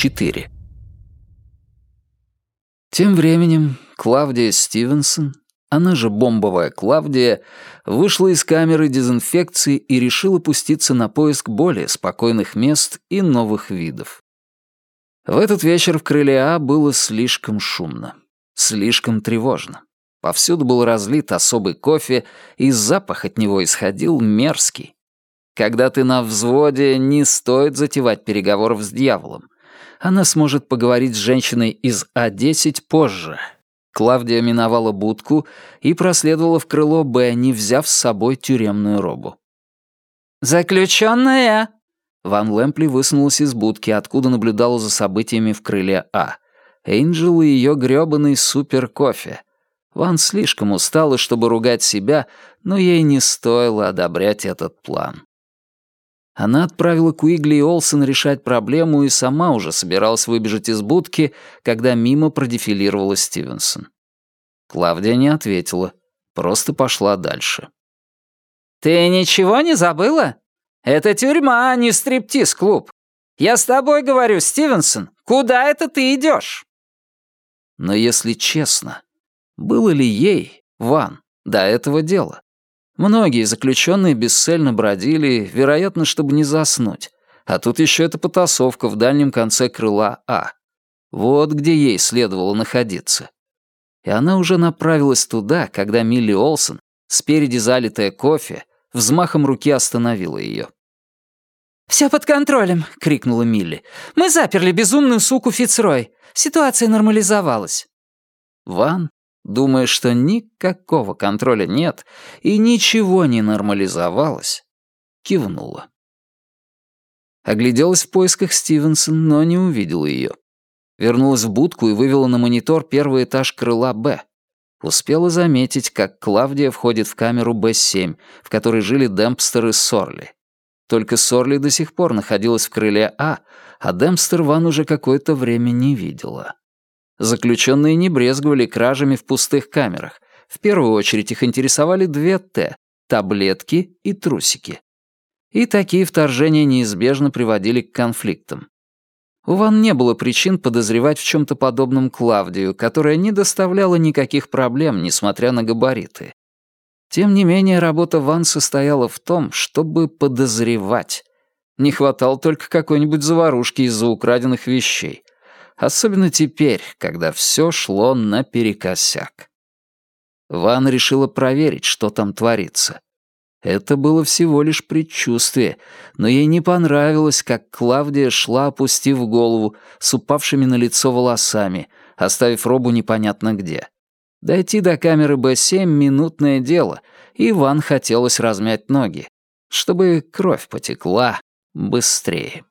4. Тем временем Клавдия Стивенсон, она же бомбовая Клавдия, вышла из камеры дезинфекции и решила пуститься на поиск более спокойных мест и новых видов. В этот вечер в крыле А было слишком шумно, слишком тревожно. Повсюду был разлит особый кофе, и запах от него исходил мерзкий. Когда ты на взводе, не стоит затевать переговоров с дьяволом. Она сможет поговорить с женщиной из А10 позже. Клавдия миновала будку и проследовала в крыло Б, не взяв с собой тюремную робу. «Заключенная!» Ван Лэмпли высунулась из будки, откуда наблюдала за событиями в крыле А. Эйнджел и ее грёбаный супер-кофе. Ван слишком устала, чтобы ругать себя, но ей не стоило одобрять этот план. Она отправила Куигли и Олсен решать проблему и сама уже собиралась выбежать из будки, когда мимо продефилировала Стивенсон. Клавдия не ответила, просто пошла дальше. «Ты ничего не забыла? Это тюрьма, а не стриптиз-клуб. Я с тобой говорю, Стивенсон, куда это ты идешь? Но если честно, было ли ей, Ван, до этого дела? Многие заключенные бесцельно бродили, вероятно, чтобы не заснуть. А тут еще эта потасовка в дальнем конце крыла А. Вот где ей следовало находиться. И она уже направилась туда, когда Милли Олсон, спереди залитая кофе, взмахом руки остановила ее. «Все под контролем!» — крикнула Милли. «Мы заперли безумную суку Фицрой. Ситуация нормализовалась». Ван думая, что никакого контроля нет и ничего не нормализовалось, кивнула. Огляделась в поисках Стивенсон, но не увидела ее. Вернулась в будку и вывела на монитор первый этаж крыла «Б». Успела заметить, как Клавдия входит в камеру Б-7, в которой жили Демпстер и Сорли. Только Сорли до сих пор находилась в крыле А, а Демпстер Ван уже какое-то время не видела. Заключенные не брезговали кражами в пустых камерах. В первую очередь их интересовали две «Т» — таблетки и трусики. И такие вторжения неизбежно приводили к конфликтам. У Ван не было причин подозревать в чем-то подобном Клавдию, которая не доставляла никаких проблем, несмотря на габариты. Тем не менее, работа Ван состояла в том, чтобы подозревать. Не хватало только какой-нибудь заварушки из-за украденных вещей. Особенно теперь, когда все шло наперекосяк. Ван решила проверить, что там творится. Это было всего лишь предчувствие, но ей не понравилось, как Клавдия шла, опустив голову, с упавшими на лицо волосами, оставив робу непонятно где. Дойти до камеры Б-7 — минутное дело, и Ван хотелось размять ноги, чтобы кровь потекла быстрее.